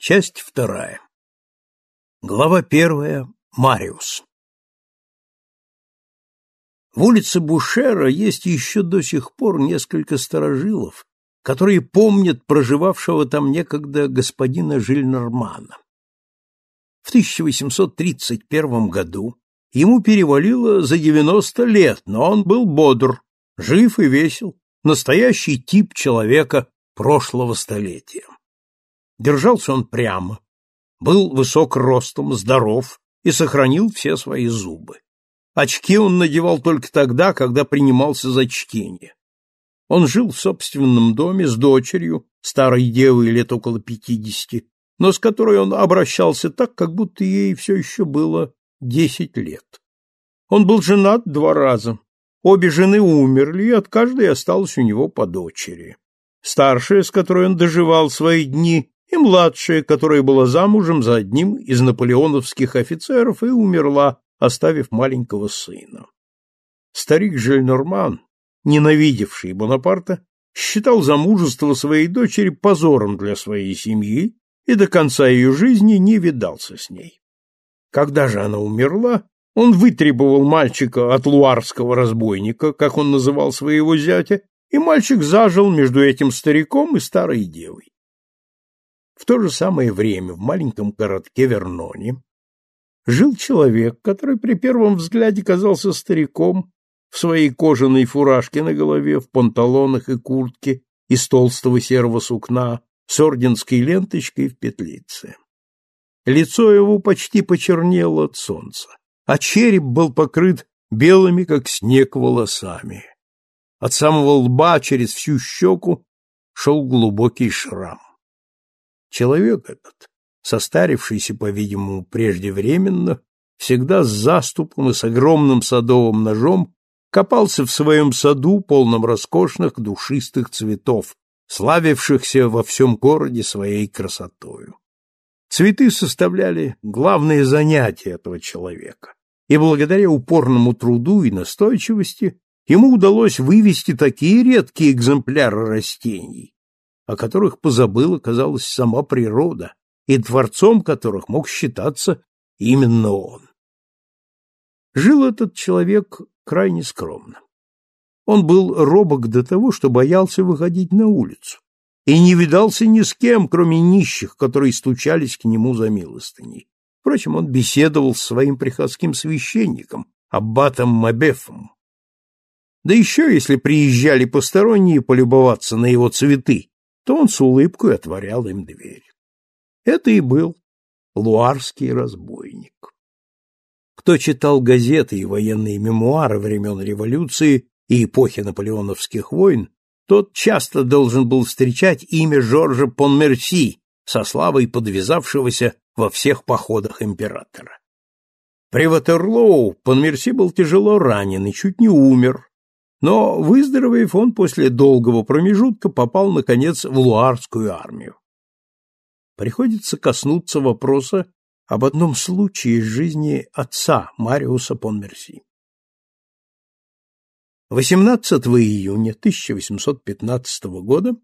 Часть вторая. Глава первая. Мариус. В улице Бушера есть еще до сих пор несколько сторожилов, которые помнят проживавшего там некогда господина Жильнормана. В 1831 году ему перевалило за 90 лет, но он был бодр, жив и весел, настоящий тип человека прошлого столетия. Держался он прямо, был высок ростом, здоров и сохранил все свои зубы. Очки он надевал только тогда, когда принимался за чтение. Он жил в собственном доме с дочерью, старой девой лет около пятидесяти, но с которой он обращался так, как будто ей все еще было десять лет. Он был женат два раза. Обе жены умерли, и от каждой осталось у него по дочери. Старшая, с которой он доживал свои дни, и младшая, которая была замужем за одним из наполеоновских офицеров и умерла, оставив маленького сына. Старик Жельнорман, ненавидевший Бонапарта, считал замужество своей дочери позором для своей семьи и до конца ее жизни не видался с ней. Когда же она умерла, он вытребовал мальчика от луарского разбойника, как он называл своего зятя, и мальчик зажил между этим стариком и старой девой. В то же самое время в маленьком городке Верноне жил человек, который при первом взгляде казался стариком в своей кожаной фуражке на голове, в панталонах и куртке из толстого серого сукна, с орденской ленточкой в петлице. Лицо его почти почернело от солнца, а череп был покрыт белыми, как снег, волосами. От самого лба через всю щеку шел глубокий шрам. Человек этот, состарившийся, по-видимому, преждевременно, всегда с заступом и с огромным садовым ножом, копался в своем саду, полном роскошных душистых цветов, славившихся во всем городе своей красотою. Цветы составляли главное занятие этого человека, и благодаря упорному труду и настойчивости ему удалось вывести такие редкие экземпляры растений, о которых позабыла, казалось, сама природа, и дворцом которых мог считаться именно он. Жил этот человек крайне скромно. Он был робок до того, что боялся выходить на улицу, и не видался ни с кем, кроме нищих, которые стучались к нему за милостыней. Впрочем, он беседовал с своим приходским священником, аббатом Мабефом. Да еще, если приезжали посторонние полюбоваться на его цветы, то он с улыбкой отворял им дверь. Это и был луарский разбойник. Кто читал газеты и военные мемуары времен революции и эпохи наполеоновских войн, тот часто должен был встречать имя Жоржа Понмерси, со славой подвязавшегося во всех походах императора. При Ватерлоу Понмерси был тяжело ранен и чуть не умер, но, выздоровев, он после долгого промежутка попал, наконец, в Луарскую армию. Приходится коснуться вопроса об одном случае из жизни отца Мариуса Понмерси. 18 июня 1815 года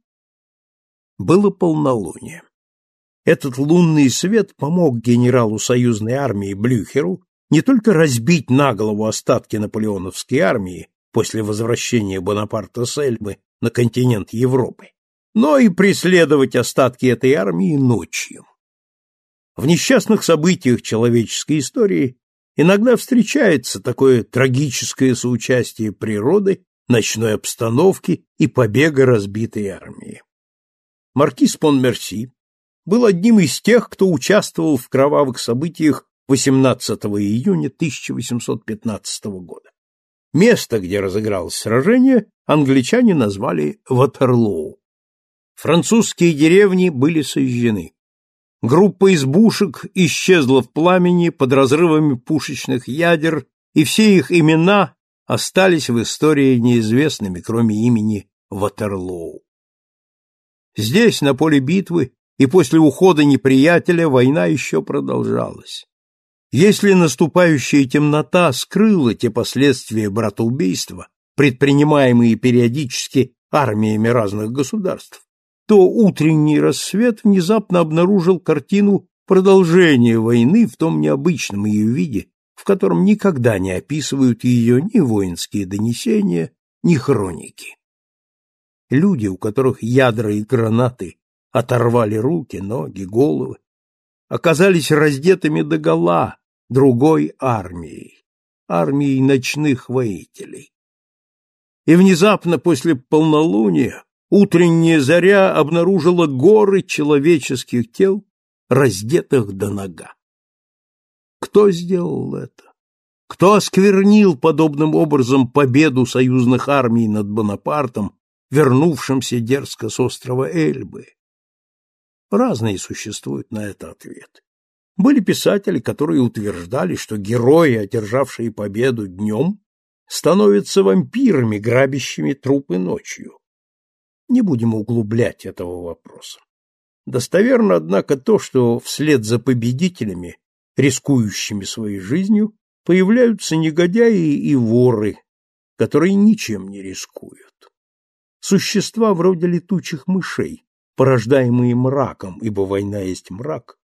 было полнолуние. Этот лунный свет помог генералу союзной армии Блюхеру не только разбить на голову остатки наполеоновской армии, после возвращения Бонапарта с Эльбы на континент Европы, но и преследовать остатки этой армии ночью. В несчастных событиях человеческой истории иногда встречается такое трагическое соучастие природы, ночной обстановки и побега разбитой армии. Маркиз Понмерси был одним из тех, кто участвовал в кровавых событиях 18 июня 1815 года. Место, где разыгралось сражение, англичане назвали Ватерлоу. Французские деревни были сожжены. Группа избушек исчезла в пламени под разрывами пушечных ядер, и все их имена остались в истории неизвестными, кроме имени Ватерлоу. Здесь, на поле битвы, и после ухода неприятеля война еще продолжалась. Если наступающая темнота скрыла те последствия братоубийства, предпринимаемые периодически армиями разных государств, то утренний рассвет внезапно обнаружил картину продолжения войны в том необычном ее виде, в котором никогда не описывают ее ни воинские донесения, ни хроники. Люди, у которых ядра и гранаты оторвали руки, ноги, головы, оказались раздетыми догола другой армией, армией ночных воителей. И внезапно после полнолуния утренняя заря обнаружила горы человеческих тел, раздетых до нога. Кто сделал это? Кто осквернил подобным образом победу союзных армий над Бонапартом, вернувшимся дерзко с острова Эльбы? Разные существуют на это ответы. Были писатели, которые утверждали, что герои, одержавшие победу днем, становятся вампирами, грабящими трупы ночью. Не будем углублять этого вопроса. Достоверно, однако, то, что вслед за победителями, рискующими своей жизнью, появляются негодяи и воры, которые ничем не рискуют. Существа вроде летучих мышей, порождаемые мраком, ибо война есть мрак,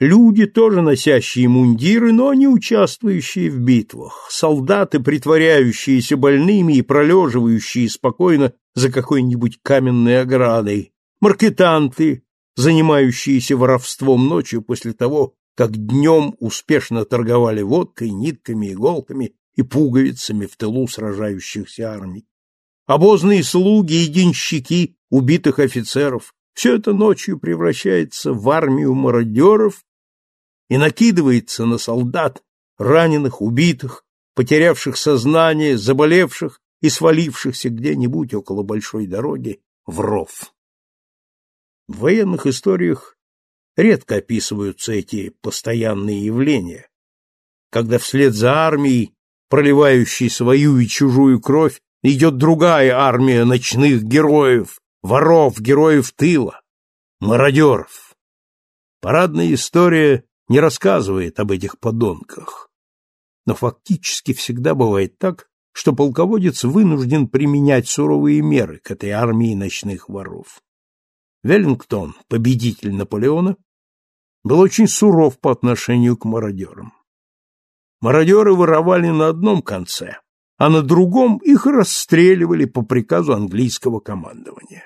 Люди, тоже носящие мундиры, но не участвующие в битвах, солдаты, притворяющиеся больными и пролеживающие спокойно за какой-нибудь каменной оградой, маркетанты, занимающиеся воровством ночью после того, как днем успешно торговали водкой, нитками, иголками и пуговицами в тылу сражающихся армий, обозные слуги и денщики убитых офицеров, все это ночью превращается в армию мародеров и накидывается на солдат, раненых, убитых, потерявших сознание, заболевших и свалившихся где-нибудь около большой дороги в ров. В военных историях редко описываются эти постоянные явления, когда вслед за армией, проливающей свою и чужую кровь, идет другая армия ночных героев, воров, героев тыла, мародеров. Парадная история не рассказывает об этих подонках. Но фактически всегда бывает так, что полководец вынужден применять суровые меры к этой армии ночных воров. Веллингтон, победитель Наполеона, был очень суров по отношению к мародерам. Мародеры воровали на одном конце, а на другом их расстреливали по приказу английского командования.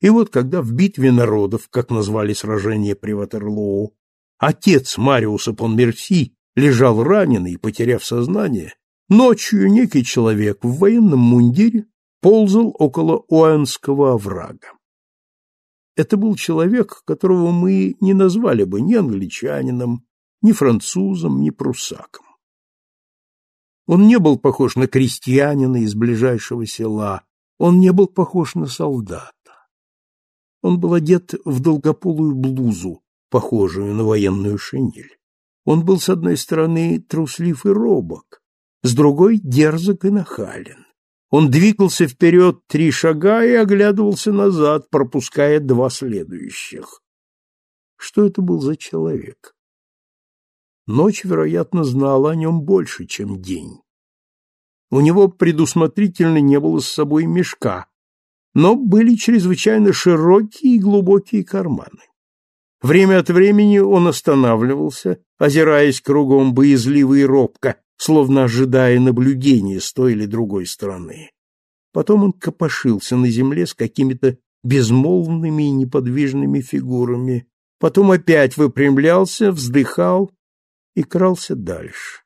И вот когда в битве народов, как назвали сражение при Ватерлоу, отец Мариуса Понмерси лежал раненый, потеряв сознание, ночью некий человек в военном мундире ползал около Уэнского оврага. Это был человек, которого мы не назвали бы ни англичанином, ни французом, ни пруссаком. Он не был похож на крестьянина из ближайшего села, он не был похож на солдата. Он был одет в долгополую блузу, похожую на военную шинель. Он был, с одной стороны, труслив и робок, с другой — дерзок и нахален. Он двигался вперед три шага и оглядывался назад, пропуская два следующих. Что это был за человек? Ночь, вероятно, знала о нем больше, чем день. У него предусмотрительно не было с собой мешка, но были чрезвычайно широкие и глубокие карманы. Время от времени он останавливался, озираясь кругом боязливо и робко, словно ожидая наблюдения с той или другой стороны. Потом он копошился на земле с какими-то безмолвными и неподвижными фигурами, потом опять выпрямлялся, вздыхал и крался дальше.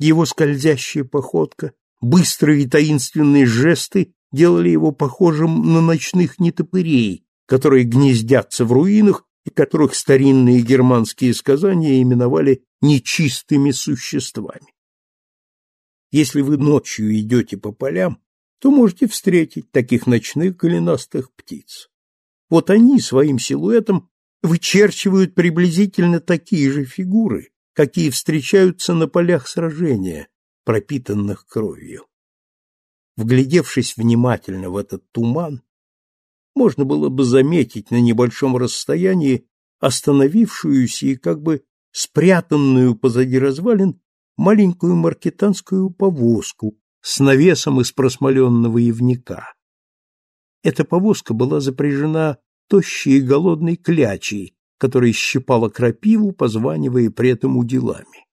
Его скользящая походка, быстрые и таинственные жесты делали его похожим на ночных нетопырей, которые гнездятся в руинах и которых старинные германские сказания именовали нечистыми существами. Если вы ночью идете по полям, то можете встретить таких ночных голенастых птиц. Вот они своим силуэтом вычерчивают приблизительно такие же фигуры, какие встречаются на полях сражения, пропитанных кровью. Вглядевшись внимательно в этот туман, можно было бы заметить на небольшом расстоянии остановившуюся и как бы спрятанную позади развалин маленькую маркетанскую повозку с навесом из просмоленного ивника. Эта повозка была запряжена тощей и голодной клячей, которая щипала крапиву, позванивая при этом уделами.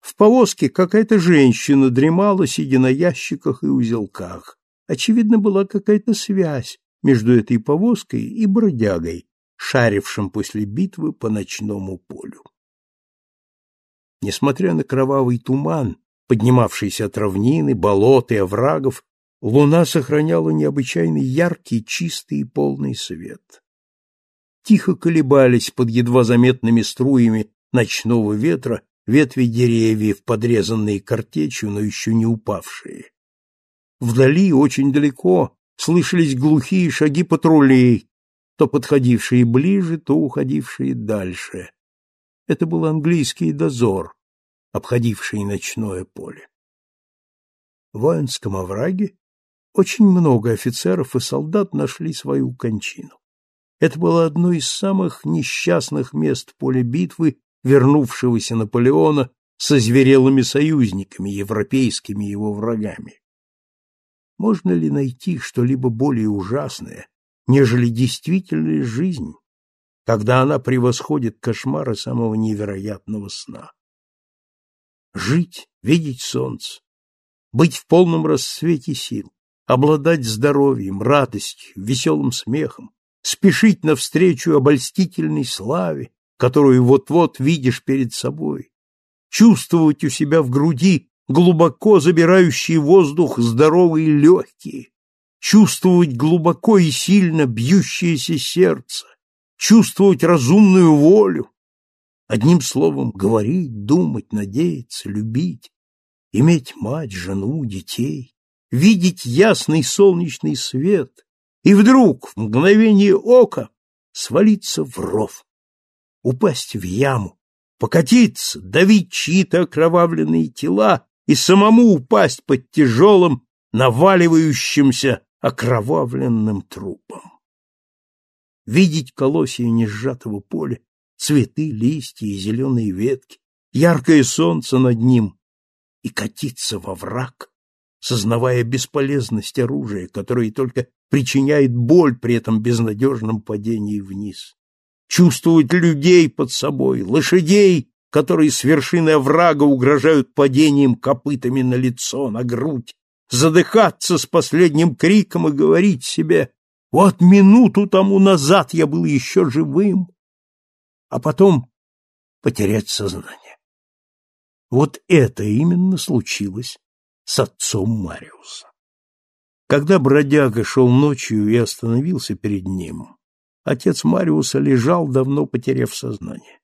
В повозке какая-то женщина дремала, сидя на ящиках и узелках. Очевидно, была какая-то связь между этой повозкой и бродягой, шарившим после битвы по ночному полю. Несмотря на кровавый туман, поднимавшийся от равнины, болот и оврагов, луна сохраняла необычайно яркий, чистый и полный свет. Тихо колебались под едва заметными струями ночного ветра ветви деревьев, подрезанные картечью, но еще не упавшие. Вдали, очень далеко, слышались глухие шаги патрулей, то подходившие ближе, то уходившие дальше. Это был английский дозор, обходивший ночное поле. В воинском овраге очень много офицеров и солдат нашли свою кончину. Это было одно из самых несчастных мест поля битвы вернувшегося Наполеона со зверелыми союзниками, европейскими его врагами. Можно ли найти что-либо более ужасное, нежели действительная жизнь, когда она превосходит кошмары самого невероятного сна? Жить, видеть солнце, быть в полном расцвете сил, обладать здоровьем, радостью, веселым смехом, спешить навстречу обольстительной славе, которую вот-вот видишь перед собой, чувствовать у себя в груди глубоко забирающий воздух здоровые легкие, чувствовать глубоко и сильно бьющееся сердце, чувствовать разумную волю, одним словом, говорить, думать, надеяться, любить, иметь мать, жену, детей, видеть ясный солнечный свет и вдруг в мгновение ока свалиться в ров упасть в яму, покатиться, давить чьи-то окровавленные тела и самому упасть под тяжелым, наваливающимся окровавленным трупом. Видеть колосья несжатого поля, цветы, листья и зеленые ветки, яркое солнце над ним и катиться во враг, сознавая бесполезность оружия, которое только причиняет боль при этом безнадежном падении вниз чувствовать людей под собой, лошадей, которые с вершины врага угрожают падением копытами на лицо, на грудь, задыхаться с последним криком и говорить себе «Вот минуту тому назад я был еще живым», а потом потерять сознание. Вот это именно случилось с отцом Мариуса. Когда бродяга шел ночью и остановился перед ним, Отец Мариуса лежал, давно потеряв сознание.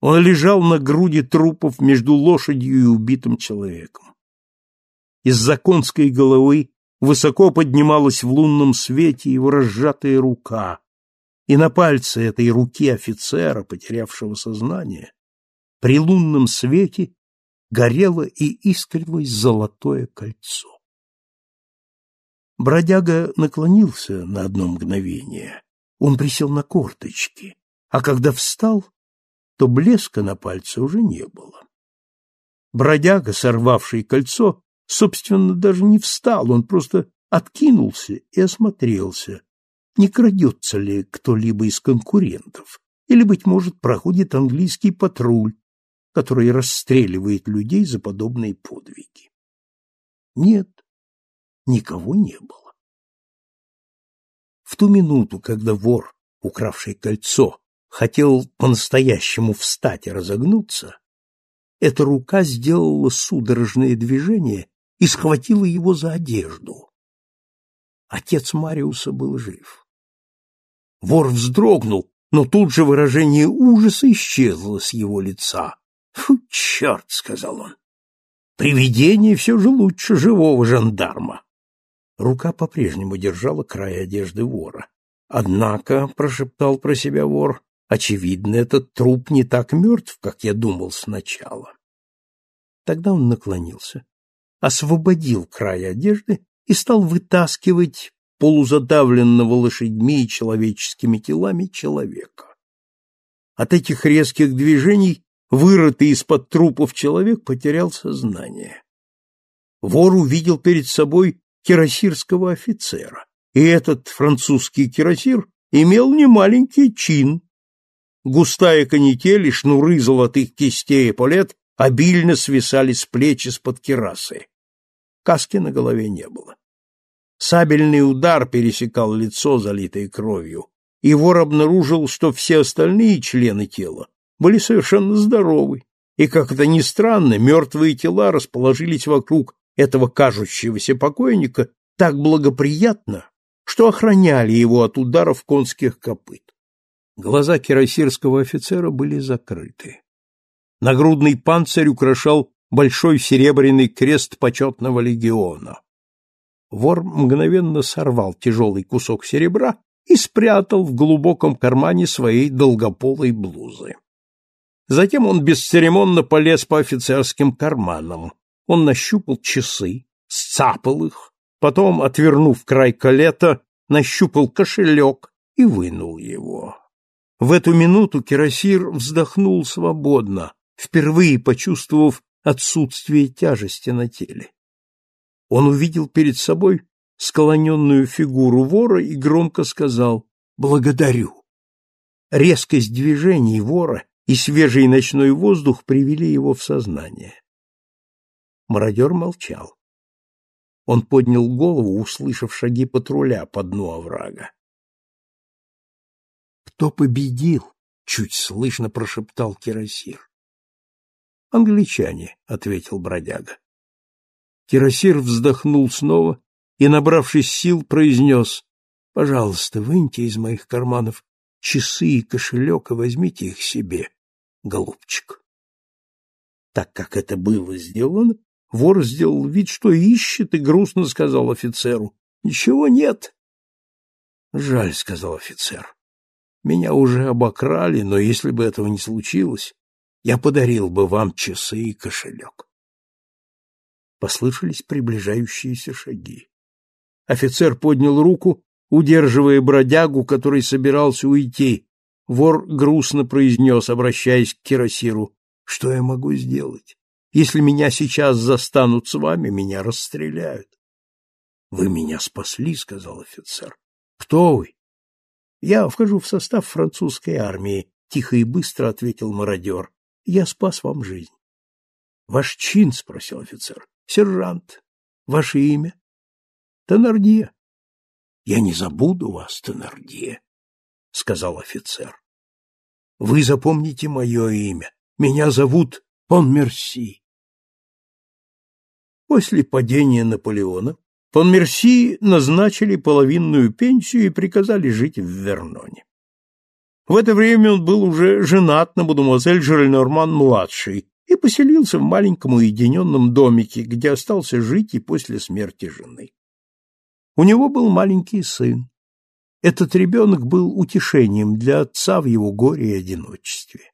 Он лежал на груди трупов между лошадью и убитым человеком. Из-за конской головы высоко поднималась в лунном свете его разжатая рука, и на пальце этой руки офицера, потерявшего сознание, при лунном свете горело и искрилось золотое кольцо. Бродяга наклонился на одно мгновение он присел на корточки, а когда встал, то блеска на пальце уже не было. Бродяга, сорвавший кольцо, собственно, даже не встал, он просто откинулся и осмотрелся, не крадется ли кто-либо из конкурентов, или, быть может, проходит английский патруль, который расстреливает людей за подобные подвиги. Нет, никого не было. В ту минуту, когда вор, укравший кольцо, хотел по-настоящему встать и разогнуться, эта рука сделала судорожное движение и схватила его за одежду. Отец Мариуса был жив. Вор вздрогнул, но тут же выражение ужаса исчезло с его лица. «Фу, черт!» — сказал он. «Привидение все же лучше живого жандарма». Рука по-прежнему держала край одежды вора. Однако, — прошептал про себя вор, — очевидно, этот труп не так мертв, как я думал сначала. Тогда он наклонился, освободил край одежды и стал вытаскивать полузадавленного лошадьми и человеческими телами человека. От этих резких движений вырытый из-под трупов человек потерял сознание. Вор увидел перед собой кирасирского офицера, и этот французский кирасир имел немаленький чин. Густая канитель и шнуры золотых кистей и полет обильно свисали с плеч из-под кирасы. Каски на голове не было. Сабельный удар пересекал лицо, залитое кровью, и вор обнаружил, что все остальные члены тела были совершенно здоровы, и, как это ни странно, мертвые тела расположились вокруг этого кажущегося покойника так благоприятно, что охраняли его от ударов конских копыт. Глаза кирасирского офицера были закрыты. Нагрудный панцирь украшал большой серебряный крест почетного легиона. Вор мгновенно сорвал тяжелый кусок серебра и спрятал в глубоком кармане своей долгополой блузы. Затем он бесцеремонно полез по офицерским карманам. Он нащупал часы, сцапал их, потом, отвернув край калета, нащупал кошелек и вынул его. В эту минуту Кирасир вздохнул свободно, впервые почувствовав отсутствие тяжести на теле. Он увидел перед собой склоненную фигуру вора и громко сказал «Благодарю». Резкость движений вора и свежий ночной воздух привели его в сознание. Мародер молчал. Он поднял голову, услышав шаги патруля по дну оврага. «Кто победил?» — чуть слышно прошептал Кирасир. «Англичане», — ответил бродяга. Кирасир вздохнул снова и, набравшись сил, произнес «Пожалуйста, выньте из моих карманов часы и кошелек и возьмите их себе, голубчик». Так как это было сделано, вор сделал вид, что ищет, и грустно сказал офицеру «Ничего нет». «Жаль», — сказал офицер. «Меня уже обокрали, но если бы этого не случилось, я подарил бы вам часы и кошелек». Послышались приближающиеся шаги. Офицер поднял руку, удерживая бродягу, который собирался уйти. Вор грустно произнес, обращаясь к Кирасиру, «Что я могу сделать? Если меня сейчас застанут с вами, меня расстреляют». «Вы меня спасли», — сказал офицер. «Кто вы?» «Я вхожу в состав французской армии», — тихо и быстро ответил мародер. «Я спас вам жизнь». «Ваш чин?» — спросил офицер. «Сержант. Ваше имя?» Теннердье. — Я не забуду вас, Теннердье, — сказал офицер. — Вы запомните мое имя. Меня зовут Понмерси. После падения Наполеона Понмерси назначили половинную пенсию и приказали жить в Верноне. В это время он был уже женат на мадемуазель Жильнорман-младшей и поселился в маленьком уединенном домике, где остался жить и после смерти жены. У него был маленький сын. Этот ребенок был утешением для отца в его горе и одиночестве.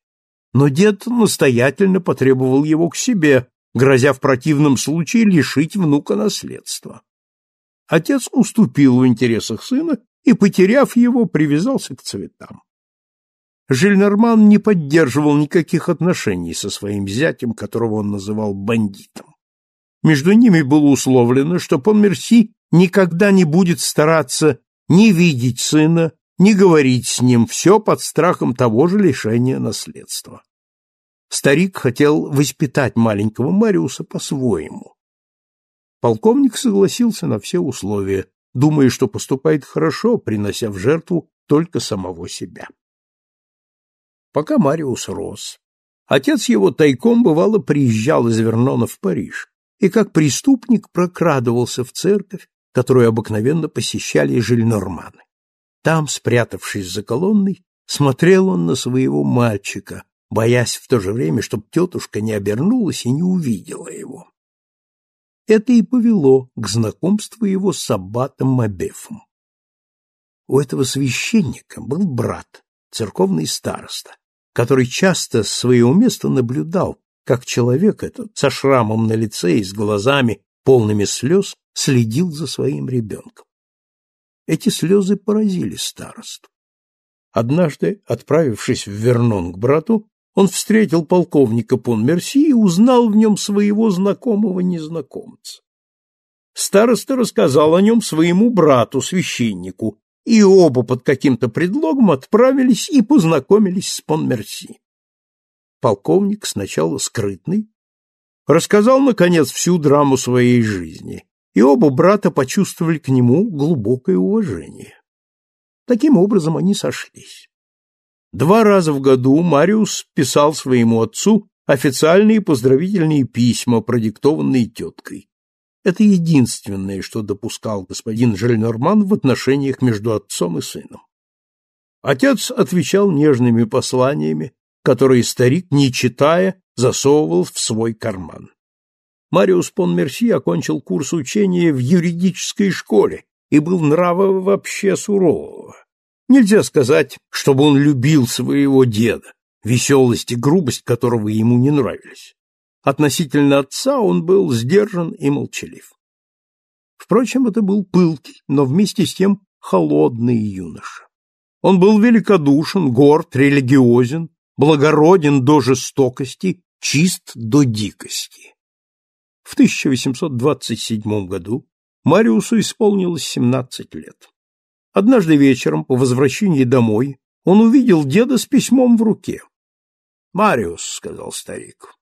Но дед настоятельно потребовал его к себе, грозя в противном случае лишить внука наследства. Отец уступил в интересах сына и, потеряв его, привязался к цветам. Жильнерман не поддерживал никаких отношений со своим зятем, которого он называл бандитом. Между ними было условлено, что Понмерси никогда не будет стараться ни видеть сына, ни говорить с ним, все под страхом того же лишения наследства. Старик хотел воспитать маленького Мариуса по-своему. Полковник согласился на все условия, думая, что поступает хорошо, принося в жертву только самого себя. Пока Мариус рос, отец его тайком бывало приезжал из Вернона в Париж и как преступник прокрадывался в церковь, которую обыкновенно посещали жильнорманы. Там, спрятавшись за колонной, смотрел он на своего мальчика, боясь в то же время, чтобы тетушка не обернулась и не увидела его. Это и повело к знакомству его с аббатом Мабефом. У этого священника был брат, церковный староста, который часто с своего места наблюдал, как человек этот со шрамом на лице и с глазами, полными слез, следил за своим ребенком. Эти слезы поразили старосту. Однажды, отправившись в Вернон к брату, он встретил полковника Понмерси и узнал в нем своего знакомого незнакомца. Староста рассказал о нем своему брату, священнику, и оба под каким-то предлогом отправились и познакомились с Понмерси. Полковник, сначала скрытный, рассказал, наконец, всю драму своей жизни, и оба брата почувствовали к нему глубокое уважение. Таким образом они сошлись. Два раза в году Мариус писал своему отцу официальные поздравительные письма, продиктованные теткой. Это единственное, что допускал господин Жельнорман в отношениях между отцом и сыном. Отец отвечал нежными посланиями, которые старик, не читая, засовывал в свой карман. Мариус Понмерси окончил курс учения в юридической школе и был нрава вообще сурового. Нельзя сказать, чтобы он любил своего деда, веселость и грубость которого ему не нравились. Относительно отца он был сдержан и молчалив. Впрочем, это был пылкий, но вместе с тем холодный юноша. Он был великодушен, горд, религиозен, благороден до жестокости, чист до дикости. В 1827 году Мариусу исполнилось 17 лет. Однажды вечером, по возвращении домой, он увидел деда с письмом в руке. — Мариус, — сказал старик,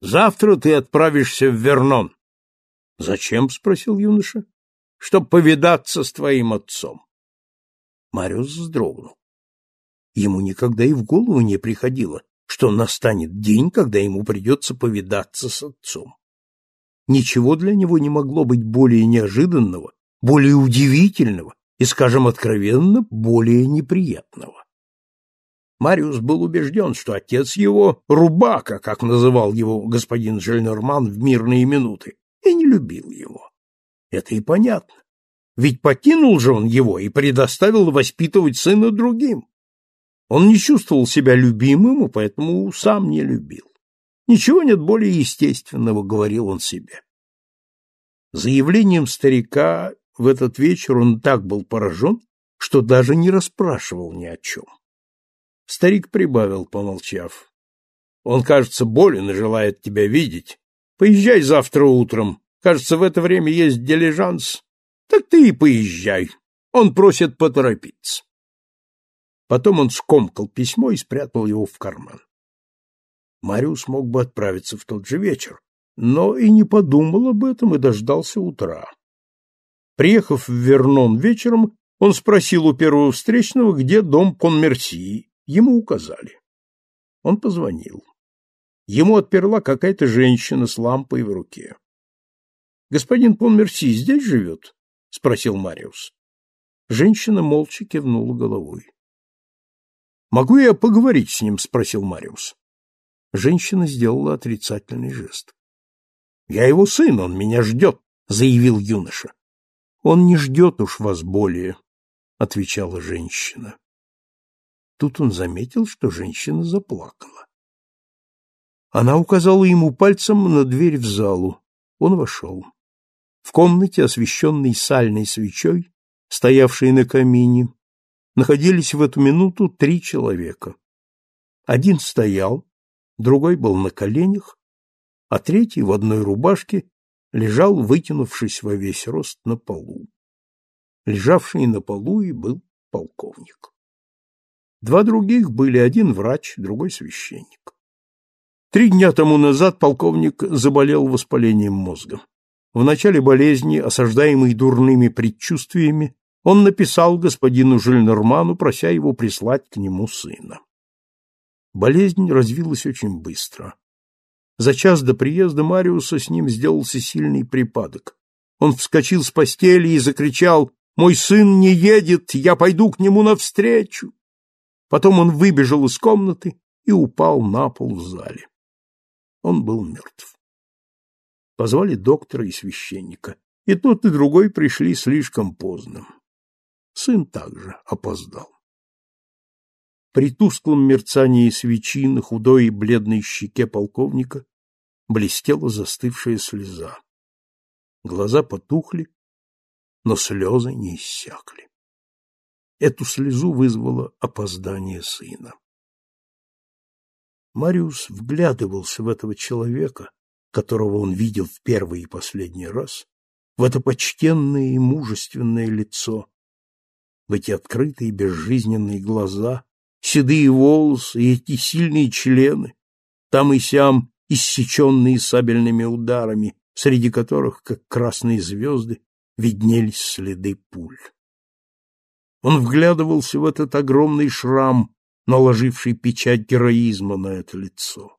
Завтра ты отправишься в Вернон. — Зачем? — спросил юноша. — Чтоб повидаться с твоим отцом. Мариус вздрогнул. Ему никогда и в голову не приходило, что настанет день, когда ему придется повидаться с отцом. Ничего для него не могло быть более неожиданного, более удивительного и, скажем откровенно, более неприятного. Мариус был убежден, что отец его — рубака, как называл его господин Жельнорман в мирные минуты, и не любил его. Это и понятно. Ведь покинул же он его и предоставил воспитывать сына другим. Он не чувствовал себя любимым, и поэтому сам не любил. Ничего нет более естественного, говорил он себе. Заявлением старика в этот вечер он так был поражен, что даже не расспрашивал ни о чем. Старик прибавил, помолчав. Он, кажется, болен и желает тебя видеть. Поезжай завтра утром. Кажется, в это время есть дилижанс. Так ты и поезжай. Он просит поторопиться. Потом он скомкал письмо и спрятал его в карман. Мариус мог бы отправиться в тот же вечер, но и не подумал об этом и дождался утра. Приехав в Вернон вечером, он спросил у первого встречного, где дом Понмерсии, Ему указали. Он позвонил. Ему отперла какая-то женщина с лампой в руке. — Господин Понмерси здесь живет? — спросил Мариус. Женщина молча кивнула головой. — Могу я поговорить с ним? — спросил Мариус. Женщина сделала отрицательный жест. — Я его сын, он меня ждет, — заявил юноша. — Он не ждет уж вас более, — отвечала женщина. Тут он заметил, что женщина заплакала. Она указала ему пальцем на дверь в залу. Он вошел. В комнате, освещенной сальной свечой, стоявшей на камине, находились в эту минуту три человека. Один стоял, другой был на коленях, а третий в одной рубашке лежал, вытянувшись во весь рост на полу. Лежавший на полу и был полковник. Два других были один врач, другой священник. Три дня тому назад полковник заболел воспалением мозга. В начале болезни, осаждаемый дурными предчувствиями, он написал господину Жильнорману, прося его прислать к нему сына. Болезнь развилась очень быстро. За час до приезда Мариуса с ним сделался сильный припадок. Он вскочил с постели и закричал «Мой сын не едет, я пойду к нему навстречу!» Потом он выбежал из комнаты и упал на пол в зале. Он был мертв. Позвали доктора и священника, и тот и другой пришли слишком поздно. Сын также опоздал. При тусклом мерцании свечи на худой и бледной щеке полковника блестела застывшая слеза. Глаза потухли, но слезы не иссякли. Эту слезу вызвало опоздание сына. Мариус вглядывался в этого человека, которого он видел в первый и последний раз, в это почтенное и мужественное лицо, в эти открытые безжизненные глаза, седые волосы и эти сильные члены, там и сям иссеченные сабельными ударами, среди которых, как красные звезды, виднелись следы пуль. Он вглядывался в этот огромный шрам, наложивший печать героизма на это лицо.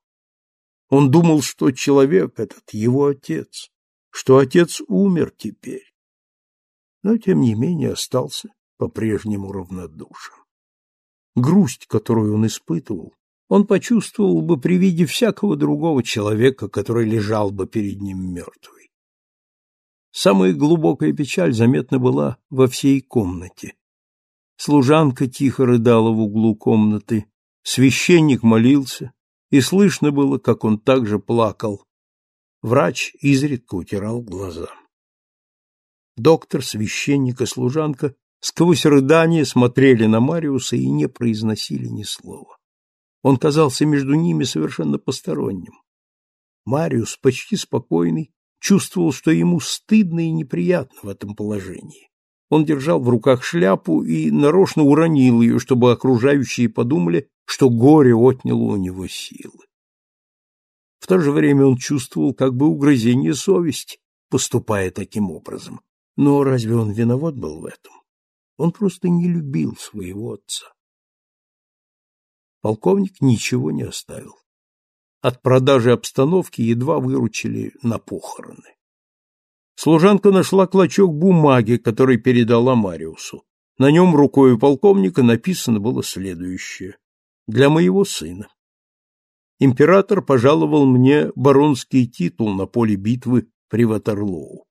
Он думал, что человек этот его отец, что отец умер теперь. Но, тем не менее, остался по-прежнему равнодушен. Грусть, которую он испытывал, он почувствовал бы при виде всякого другого человека, который лежал бы перед ним мертвый. Самая глубокая печаль заметна была во всей комнате. Служанка тихо рыдала в углу комнаты, священник молился, и слышно было, как он также плакал. Врач изредка утирал глаза. Доктор, священник и служанка сквозь рыдания смотрели на Мариуса и не произносили ни слова. Он казался между ними совершенно посторонним. Мариус, почти спокойный, чувствовал, что ему стыдно и неприятно в этом положении. Он держал в руках шляпу и нарочно уронил ее, чтобы окружающие подумали, что горе отняло у него силы. В то же время он чувствовал как бы угрызение совести, поступая таким образом. Но разве он виноват был в этом? Он просто не любил своего отца. Полковник ничего не оставил. От продажи обстановки едва выручили на похороны. Служанка нашла клочок бумаги, который передала Мариусу. На нем рукой полковника написано было следующее. «Для моего сына. Император пожаловал мне баронский титул на поле битвы при Ватерлоу.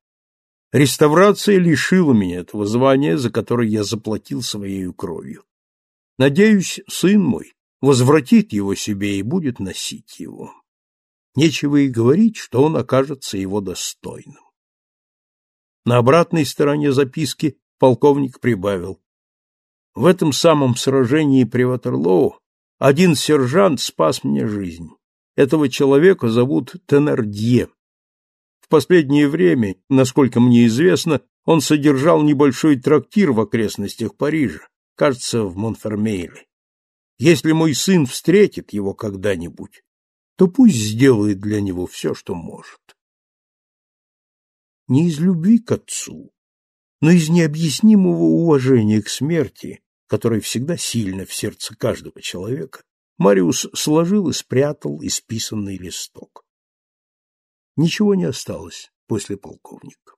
Реставрация лишила меня этого звания, за которое я заплатил своей кровью. Надеюсь, сын мой возвратит его себе и будет носить его. Нечего и говорить, что он окажется его достойным. На обратной стороне записки полковник прибавил. В этом самом сражении при Ватерлоу один сержант спас мне жизнь. Этого человека зовут Тенардье. В последнее время, насколько мне известно, он содержал небольшой трактир в окрестностях Парижа, кажется, в Монфермейле. Если мой сын встретит его когда-нибудь, то пусть сделает для него все, что может. Не из любви к отцу, но из необъяснимого уважения к смерти, которое всегда сильно в сердце каждого человека, Мариус сложил и спрятал исписанный листок. Ничего не осталось после полковника.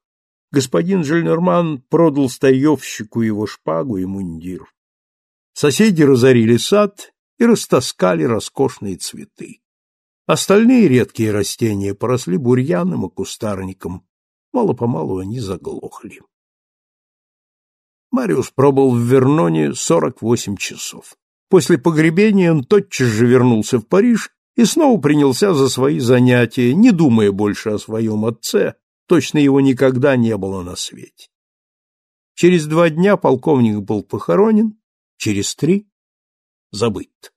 Господин Жильнерман продал старьевщику его шпагу и мундир. Соседи разорили сад и растаскали роскошные цветы. Остальные редкие растения поросли бурьяном и кустарником. Мало-помалу они заглохли. Мариус пробыл в Верноне сорок восемь часов. После погребения он тотчас же вернулся в Париж и снова принялся за свои занятия, не думая больше о своем отце, точно его никогда не было на свете. Через два дня полковник был похоронен, через три — забыт.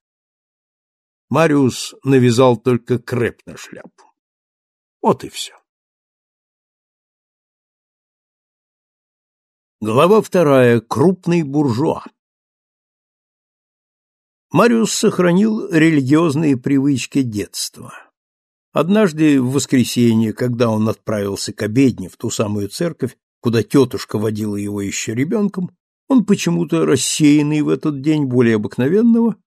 Мариус навязал только креп на шляпу. Вот и все. Глава вторая. Крупный буржуа. Мариус сохранил религиозные привычки детства. Однажды в воскресенье, когда он отправился к обедне в ту самую церковь, куда тетушка водила его еще ребенком, он почему-то рассеянный в этот день более обыкновенного,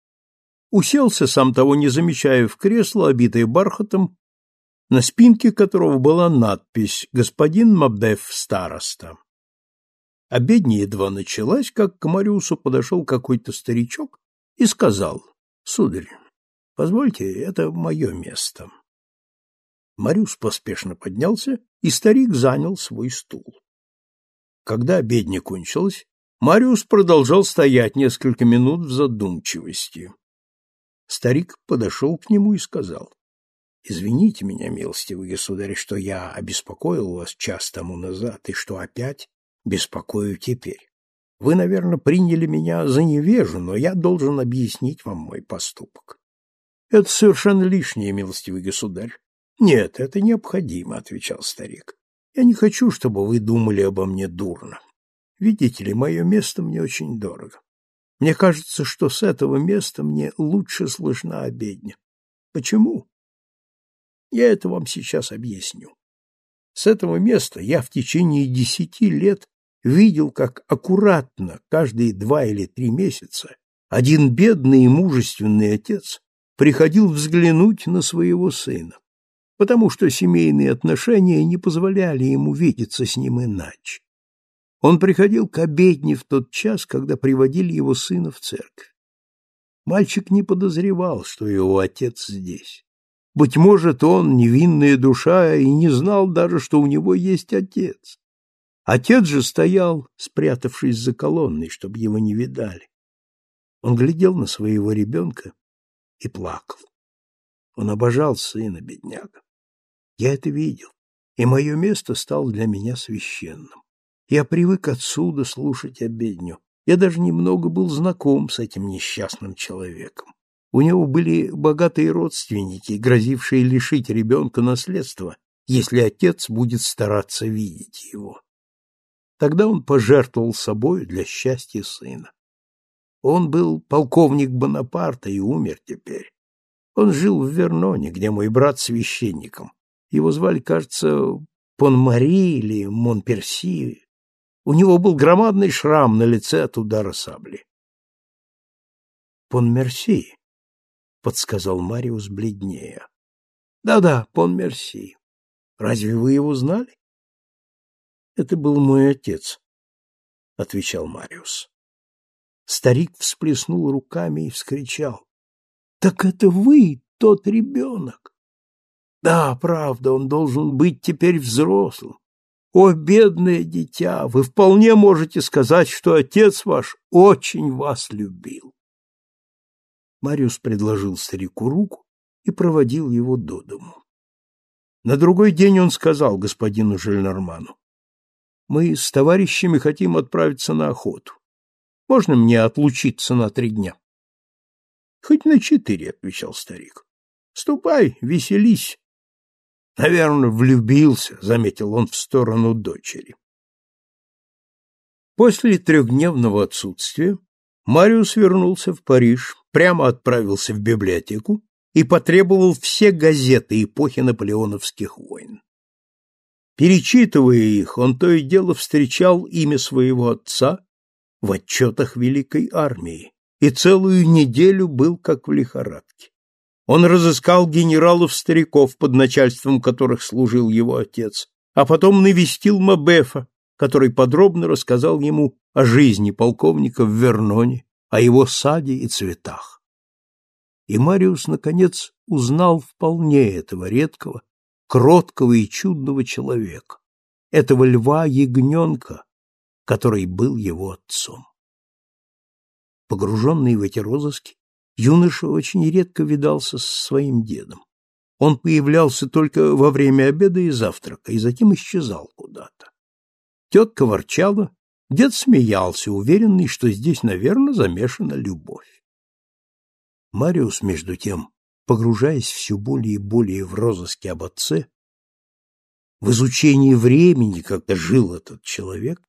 уселся, сам того не замечая, в кресло, обитое бархатом, на спинке которого была надпись «Господин Мабдев староста». Обедня едва началась, как к Мариусу подошел какой-то старичок и сказал, «Сударь, позвольте, это мое место». Мариус поспешно поднялся, и старик занял свой стул. Когда обедня кончилась, Мариус продолжал стоять несколько минут в задумчивости. Старик подошел к нему и сказал, «Извините меня, милостивый государь, что я обеспокоил вас час тому назад и что опять беспокою теперь. Вы, наверное, приняли меня за невежу, но я должен объяснить вам мой поступок. Это совершенно лишнее, милостивый государь. Нет, это необходимо, отвечал старик. Я не хочу, чтобы вы думали обо мне дурно. Видите ли, мое место мне очень дорого. Мне кажется, что с этого места мне лучше слышна обедня. Почему? Я это вам сейчас объясню. С этого места я в течение десяти лет видел, как аккуратно каждые два или три месяца один бедный и мужественный отец приходил взглянуть на своего сына, потому что семейные отношения не позволяли ему видеться с ним иначе. Он приходил к обедне в тот час, когда приводили его сына в церковь. Мальчик не подозревал, что его отец здесь. Быть может, он, невинная душа, и не знал даже, что у него есть отец. Отец же стоял, спрятавшись за колонной, чтобы его не видали. Он глядел на своего ребенка и плакал. Он обожал сына, бедняга. Я это видел, и мое место стало для меня священным. Я привык отсюда слушать обедню. Я даже немного был знаком с этим несчастным человеком. У него были богатые родственники, грозившие лишить ребенка наследства, если отец будет стараться видеть его. Тогда он пожертвовал собой для счастья сына. Он был полковник Бонапарта и умер теперь. Он жил в Верноне, где мой брат священником. Его звали, кажется, Пон-Мари или Монперси. У него был громадный шрам на лице от удара сабли. Пон-Мерси, подсказал Мариус бледнее. Да-да, Пон-Мерси. Разве вы его знали? Это был мой отец, отвечал Мариус. Старик всплеснул руками и вскричал. — Так это вы, тот ребенок! Да, правда, он должен быть теперь взрослым. О, бедное дитя, вы вполне можете сказать, что отец ваш очень вас любил. Мариус предложил старику руку и проводил его до дому. На другой день он сказал господину Жильнорману, «Мы с товарищами хотим отправиться на охоту. Можно мне отлучиться на три дня? — Хоть на четыре, — отвечал старик. — Ступай, веселись. — Наверное, влюбился, — заметил он в сторону дочери. После трехдневного отсутствия Мариус вернулся в Париж, прямо отправился в библиотеку и потребовал все газеты эпохи наполеоновских войн. Перечитывая их, он то и дело встречал имя своего отца в отчетах Великой Армии и целую неделю был как в лихорадке. Он разыскал генералов-стариков, под начальством которых служил его отец, а потом навестил Мабефа, который подробно рассказал ему о жизни полковника в Верноне, о его саде и цветах. И Мариус, наконец, узнал вполне этого редкого, кроткого и чудного человека, этого льва-ягненка, который был его отцом. Погруженный в эти розыски, юноша очень редко видался со своим дедом. Он появлялся только во время обеда и завтрака, и затем исчезал куда-то. Тетка ворчала, дед смеялся, уверенный, что здесь, наверное, замешана любовь. Мариус, между тем, погружаясь все более и более в розыски об отце, в изучении времени, когда жил этот человек,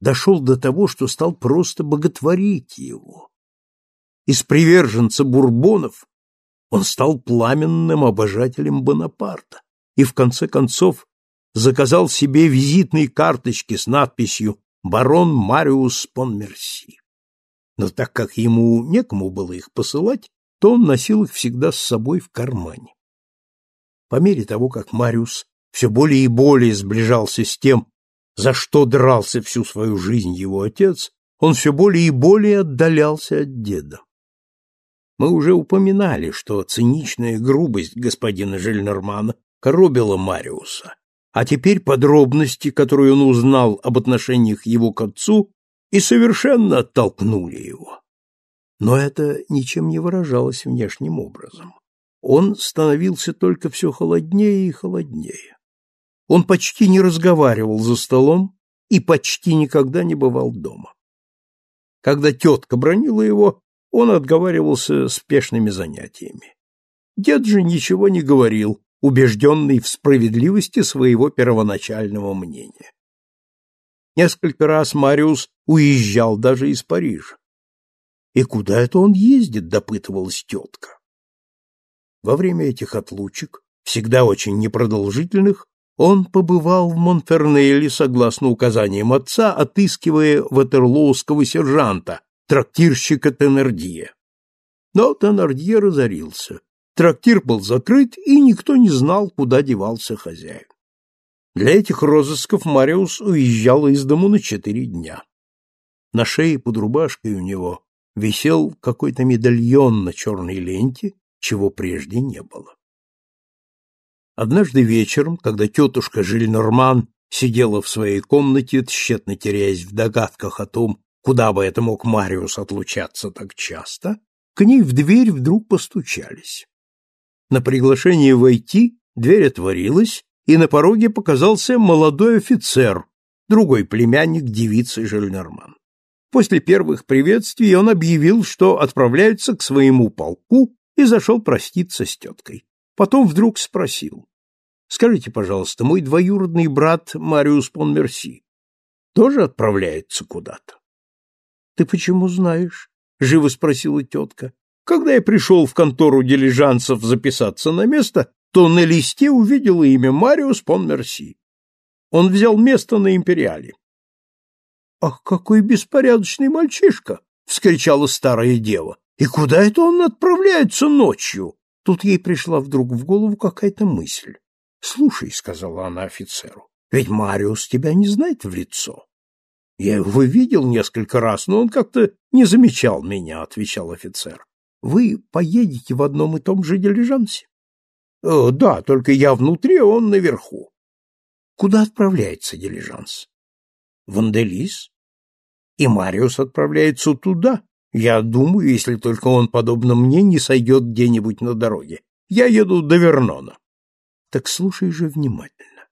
дошел до того, что стал просто боготворить его. Из приверженца бурбонов он стал пламенным обожателем Бонапарта и, в конце концов, заказал себе визитные карточки с надписью «Барон Мариус Понмерси». Но так как ему некому было их посылать, то он носил их всегда с собой в кармане. По мере того, как Мариус все более и более сближался с тем, за что дрался всю свою жизнь его отец, он все более и более отдалялся от деда. Мы уже упоминали, что циничная грубость господина Жильнермана коробила Мариуса, а теперь подробности, которые он узнал об отношениях его к отцу, и совершенно оттолкнули его. Но это ничем не выражалось внешним образом. Он становился только все холоднее и холоднее. Он почти не разговаривал за столом и почти никогда не бывал дома. Когда тетка бронила его, он отговаривался спешными занятиями. Дед же ничего не говорил, убежденный в справедливости своего первоначального мнения. Несколько раз Мариус уезжал даже из Парижа. И куда это он ездит, допытывалась тетка. Во время этих отлучек, всегда очень непродолжительных, он побывал в Монфернеле, согласно указаниям отца, отыскивая ватерлоуского сержанта, трактирщика Теннердье. Но Теннердье разорился. Трактир был закрыт, и никто не знал, куда девался хозяин. Для этих розысков Мариус уезжал из дому на четыре дня. На шее под рубашкой у него висел какой-то медальон на черной ленте, чего прежде не было. Однажды вечером, когда тетушка Жильнорман сидела в своей комнате, тщетно теряясь в догадках о том, куда бы это мог Мариус отлучаться так часто, к ней в дверь вдруг постучались. На приглашение войти дверь отворилась, и на пороге показался молодой офицер, другой племянник девицы Жильнерман. После первых приветствий он объявил, что отправляется к своему полку и зашел проститься с теткой. Потом вдруг спросил. «Скажите, пожалуйста, мой двоюродный брат Мариус Понмерси тоже отправляется куда-то?» «Ты почему знаешь?» — живо спросила тетка. «Когда я пришел в контору дилижансов записаться на место, то на листе увидел имя Мариус Понмерси. Он взял место на империале. «Ах, какой беспорядочный мальчишка!» — вскричала старая дева. «И куда это он отправляется ночью?» Тут ей пришла вдруг в голову какая-то мысль. «Слушай», — сказала она офицеру, — «ведь Мариус тебя не знает в лицо». «Я его видел несколько раз, но он как-то не замечал меня», — отвечал офицер. «Вы поедете в одном и том же дилижансе?» «Э, «Да, только я внутри, а он наверху». «Куда отправляется дилижанс?» Ванделис? И Мариус отправляется туда. Я думаю, если только он, подобно мне, не сойдет где-нибудь на дороге. Я еду до Вернона. Так слушай же внимательно.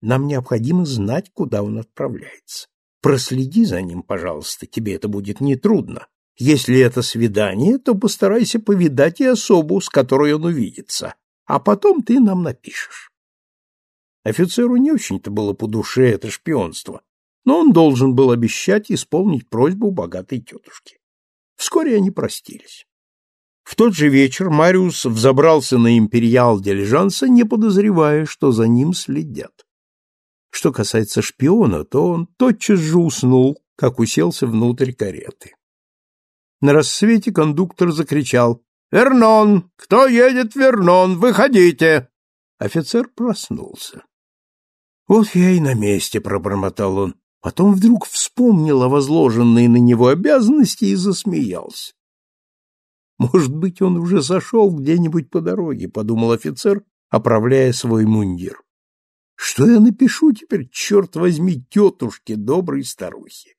Нам необходимо знать, куда он отправляется. Проследи за ним, пожалуйста, тебе это будет нетрудно. Если это свидание, то постарайся повидать и особу, с которой он увидится, а потом ты нам напишешь. Офицеру не очень-то было по душе это шпионство, но он должен был обещать исполнить просьбу богатой тетушки. Вскоре они простились. В тот же вечер Мариус взобрался на империал дилижанса, не подозревая, что за ним следят. Что касается шпиона, то он тотчас же уснул, как уселся внутрь кареты. На рассвете кондуктор закричал «Вернон! Кто едет Вернон? Выходите!» Офицер проснулся. «Вот я и на месте», — пробормотал он. Потом вдруг вспомнил о возложенной на него обязанности и засмеялся. Может быть, он уже зашел где-нибудь по дороге, подумал офицер, оправляя свой мундир. Что я напишу теперь, черт возьми, тетушке, доброй старухе?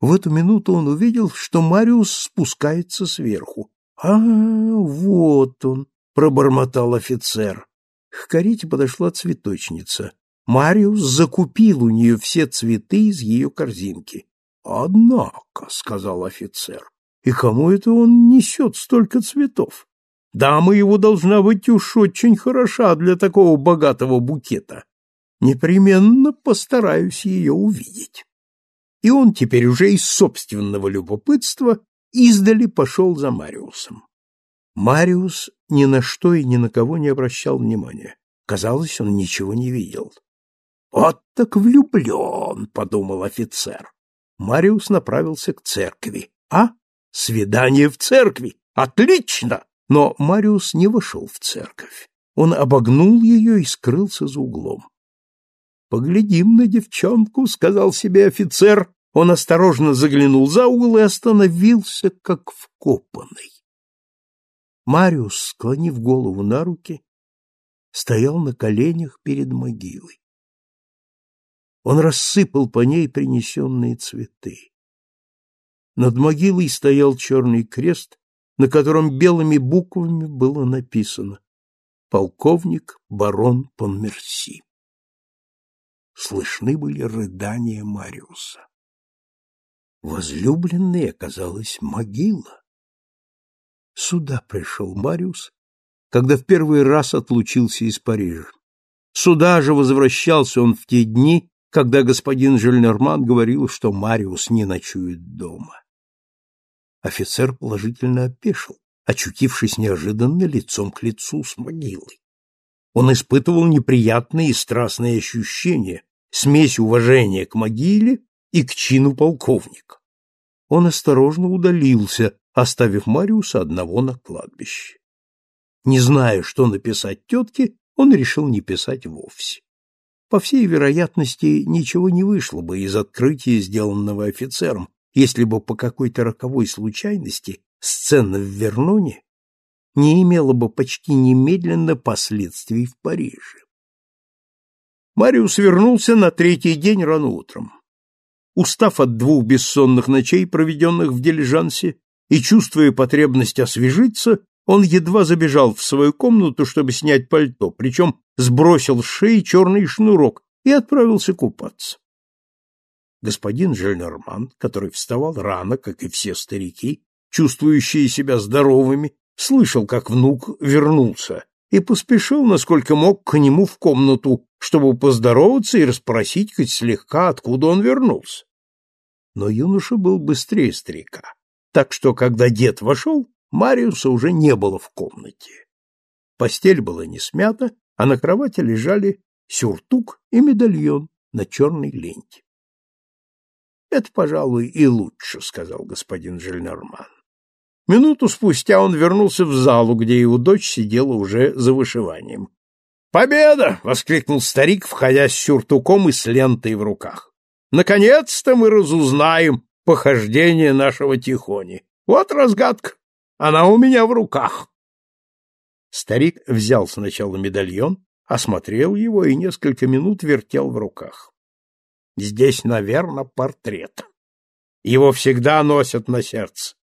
В эту минуту он увидел, что Мариус спускается сверху. А, вот он, пробормотал офицер. К карете подошла цветочница. Мариус закупил у нее все цветы из ее корзинки. «Однако», — сказал офицер, — «и кому это он несет столько цветов? Дама его должна быть уж очень хороша для такого богатого букета. Непременно постараюсь ее увидеть». И он теперь уже из собственного любопытства издали пошел за Мариусом. Мариус ни на что и ни на кого не обращал внимания. Казалось, он ничего не видел. «Вот так влюблен», — подумал офицер. Мариус направился к церкви. «А? Свидание в церкви! Отлично!» Но Мариус не вошел в церковь. Он обогнул ее и скрылся за углом. «Поглядим на девчонку», — сказал себе офицер. Он осторожно заглянул за угол и остановился, как вкопанный. Мариус, склонив голову на руки, стоял на коленях перед могилой. Он рассыпал по ней принесенные цветы. Над могилой стоял черный крест, на котором белыми буквами было написано «Полковник барон Понмерси». Слышны были рыдания Мариуса. Возлюбленной оказалась могила. Сюда пришел Мариус, когда в первый раз отлучился из Парижа. Сюда же возвращался он в те дни, когда господин Жильнерман говорил, что Мариус не ночует дома. Офицер положительно опешил, очутившись неожиданно лицом к лицу с могилой. Он испытывал неприятные и страстные ощущения, смесь уважения к могиле и к чину полковника. Он осторожно удалился, оставив Мариуса одного на кладбище. Не зная, что написать тетке, он решил не писать вовсе. По всей вероятности, ничего не вышло бы из открытия, сделанного офицером, если бы по какой-то роковой случайности сцена в Верноне не имела бы почти немедленно последствий в Париже. Мариус вернулся на третий день рано утром. Устав от двух бессонных ночей, проведенных в дилижансе, и чувствуя потребность освежиться, он едва забежал в свою комнату, чтобы снять пальто, причем сбросил с шеи черный шнурок и отправился купаться. Господин Жельнерман, который вставал рано, как и все старики, чувствующие себя здоровыми, слышал, как внук вернулся, и поспешил, насколько мог, к нему в комнату, чтобы поздороваться и расспросить хоть слегка, откуда он вернулся. Но юноша был быстрее старика, так что, когда дед вошел, Мариуса уже не было в комнате. Постель была не смята, а на кровати лежали сюртук и медальон на черной ленте. — Это, пожалуй, и лучше, — сказал господин Жильнерман. Минуту спустя он вернулся в залу, где его дочь сидела уже за вышиванием. «Победа!» — воскликнул старик, входя с сюртуком и с лентой в руках. «Наконец-то мы разузнаем похождение нашего Тихони. Вот разгадка. Она у меня в руках. Старик взял сначала медальон, осмотрел его и несколько минут вертел в руках. Здесь, наверное, портрет. Его всегда носят на сердце.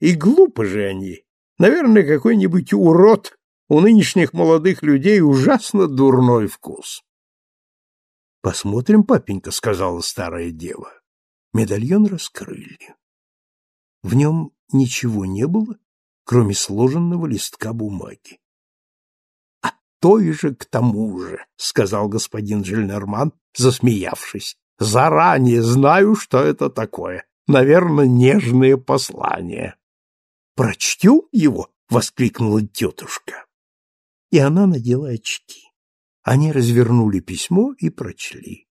И глупо же они. Наверное, какой-нибудь урод у нынешних молодых людей ужасно дурной вкус. Посмотрим, папенька, сказала старая дева. Медальон раскрыли. В нем ничего не было, кроме сложенного листка бумаги. — А то и же к тому же, — сказал господин Жильнерман, засмеявшись. — Заранее знаю, что это такое. Наверное, нежное послание. — Прочту его? — воскликнула тетушка. И она надела очки. Они развернули письмо и прочли.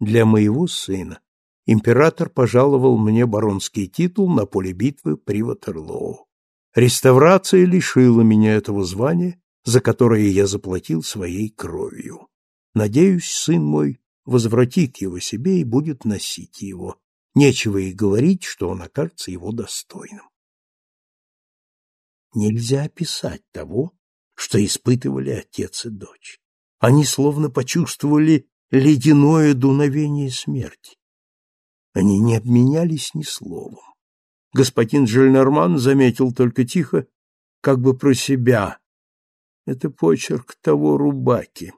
Для моего сына император пожаловал мне баронский титул на поле битвы при Ватерлоу. Реставрация лишила меня этого звания, за которое я заплатил своей кровью. Надеюсь, сын мой возвратит его себе и будет носить его. Нечего и говорить, что он окажется его достойным. Нельзя описать того, что испытывали отец и дочь. Они словно почувствовали ледяное дуновение смерти. Они не обменялись ни словом господин Жильнарман заметил только тихо, как бы про себя. Это почерк того рубаки.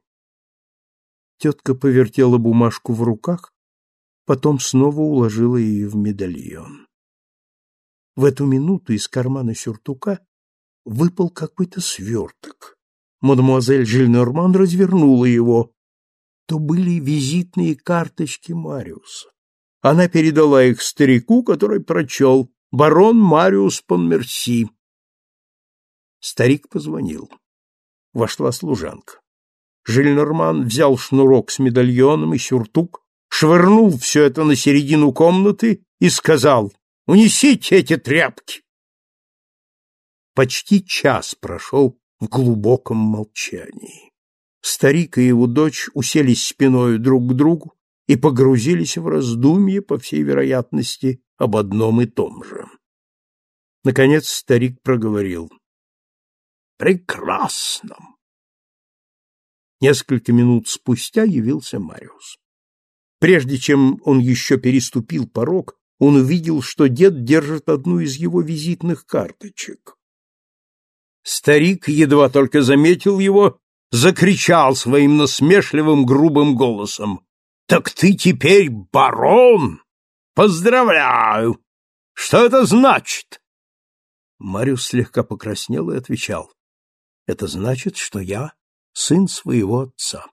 Тетка повертела бумажку в руках, потом снова уложила ее в медальон. В эту минуту из кармана сюртука выпал какой-то сверток. Мадемуазель Жильнорман развернула его. То были визитные карточки Мариуса. Она передала их старику, который прочел барон Мариус Понмерси. Старик позвонил. Вошла служанка. Жильнорман взял шнурок с медальоном и сюртук, швырнул все это на середину комнаты и сказал «Унесите эти тряпки!» Почти час прошел в глубоком молчании. Старик и его дочь уселись спиной друг к другу и погрузились в раздумье, по всей вероятности, об одном и том же. Наконец старик проговорил. «Прекрасно!» Несколько минут спустя явился Мариус. Прежде чем он еще переступил порог, он увидел, что дед держит одну из его визитных карточек. Старик, едва только заметил его, закричал своим насмешливым грубым голосом. — Так ты теперь барон? Поздравляю! Что это значит? Мариус слегка покраснел и отвечал. Это значит, что я сын своего отца.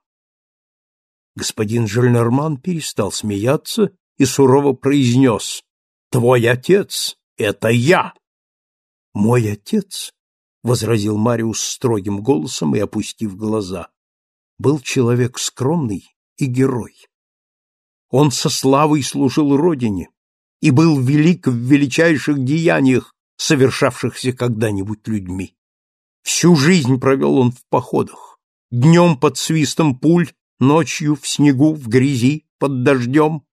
Господин Жильнерман перестал смеяться и сурово произнес «Твой отец — это я!» «Мой отец», — возразил Мариус строгим голосом и опустив глаза, — «был человек скромный и герой. Он со славой служил родине и был велик в величайших деяниях, совершавшихся когда-нибудь людьми. Всю жизнь провел он в походах, днем под свистом пуль, ночью в снегу, в грязи, под дождем.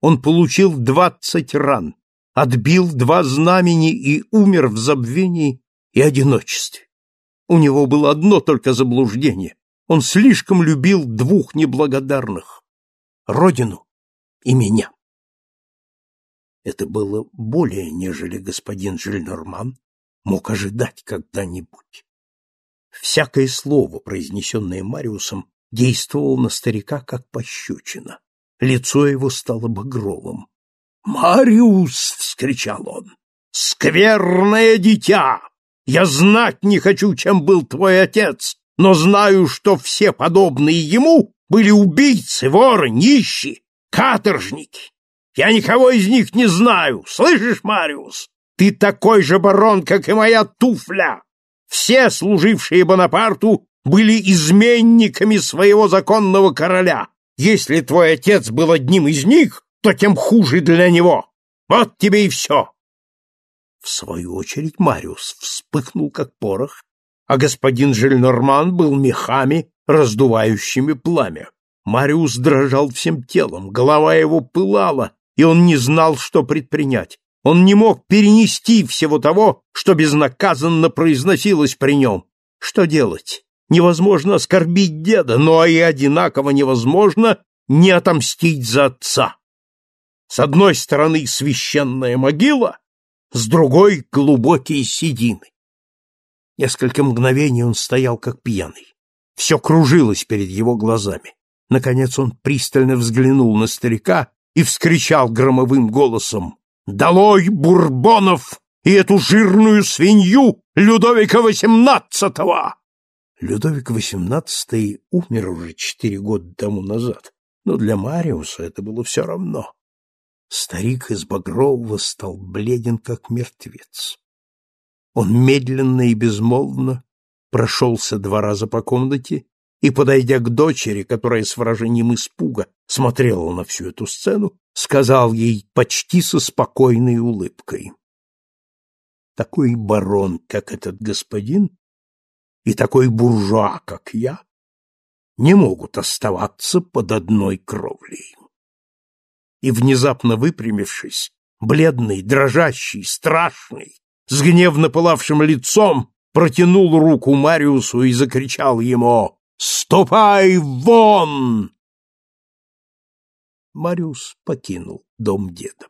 Он получил двадцать ран, отбил два знамени и умер в забвении и одиночестве. У него было одно только заблуждение. Он слишком любил двух неблагодарных — родину и меня. Это было более, нежели господин Жильнорман мог ожидать когда-нибудь. Всякое слово, произнесенное Мариусом, действовало на старика как пощечина. Лицо его стало багровым. «Мариус!» — вскричал он. «Скверное дитя! Я знать не хочу, чем был твой отец, но знаю, что все подобные ему были убийцы, воры, нищие, каторжники. Я никого из них не знаю. Слышишь, Мариус? Ты такой же барон, как и моя туфля. Все, служившие Бонапарту, были изменниками своего законного короля. Если твой отец был одним из них, то тем хуже для него. Вот тебе и все. В свою очередь Мариус вспыхнул, как порох, а господин Жильнорман был мехами, раздувающими пламя. Мариус дрожал всем телом, голова его пылала, и он не знал, что предпринять. Он не мог перенести всего того, что безнаказанно произносилось при нем. Что делать? Невозможно оскорбить деда, но и одинаково невозможно не отомстить за отца. С одной стороны священная могила, с другой — глубокие седины. Несколько мгновений он стоял как пьяный. Все кружилось перед его глазами. Наконец он пристально взглянул на старика и вскричал громовым голосом «Долой Бурбонов и эту жирную свинью Людовика XVIII!» Людовик XVIII умер уже четыре года тому назад, но для Мариуса это было все равно. Старик из Багрового стал бледен, как мертвец. Он медленно и безмолвно прошелся два раза по комнате и, подойдя к дочери, которая с выражением испуга смотрела на всю эту сцену, сказал ей почти со спокойной улыбкой. «Такой барон, как этот господин, и такой буржуа, как я, не могут оставаться под одной кровлей». И, внезапно выпрямившись, бледный, дрожащий, страшный, с гневно пылавшим лицом, протянул руку Мариусу и закричал ему Ступай вон!» Мариус покинул дом деда.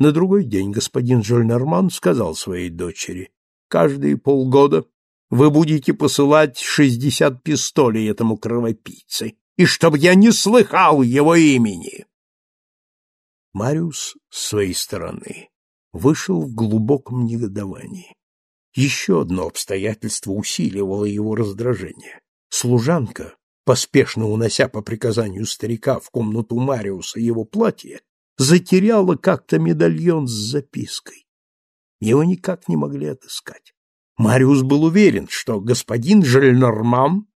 На другой день господин Жольнерман сказал своей дочери, «Каждые полгода вы будете посылать шестьдесят пистолей этому кровопийце, и чтобы я не слыхал его имени!» Мариус, с своей стороны, вышел в глубоком негодовании. Еще одно обстоятельство усиливало его раздражение. Служанка, поспешно унося по приказанию старика в комнату Мариуса его платье, затеряла как-то медальон с запиской. Его никак не могли отыскать. Мариус был уверен, что господин Жельнорман,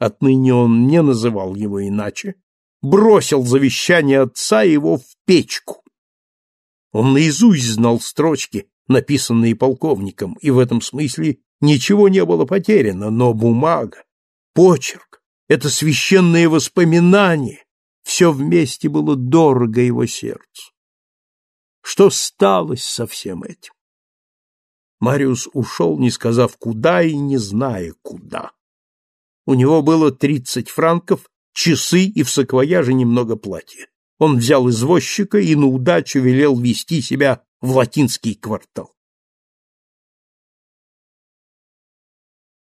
отныне он не называл его иначе, бросил завещание отца его в печку. Он наизусть знал строчки, написанные полковником, и в этом смысле ничего не было потеряно, но бумага, почерк, это священные воспоминания, все вместе было дорого его сердцу. Что сталось со всем этим? Мариус ушел, не сказав куда и не зная куда. У него было тридцать франков, часы и в саквояже немного платья. Он взял извозчика и на удачу велел вести себя в латинский квартал.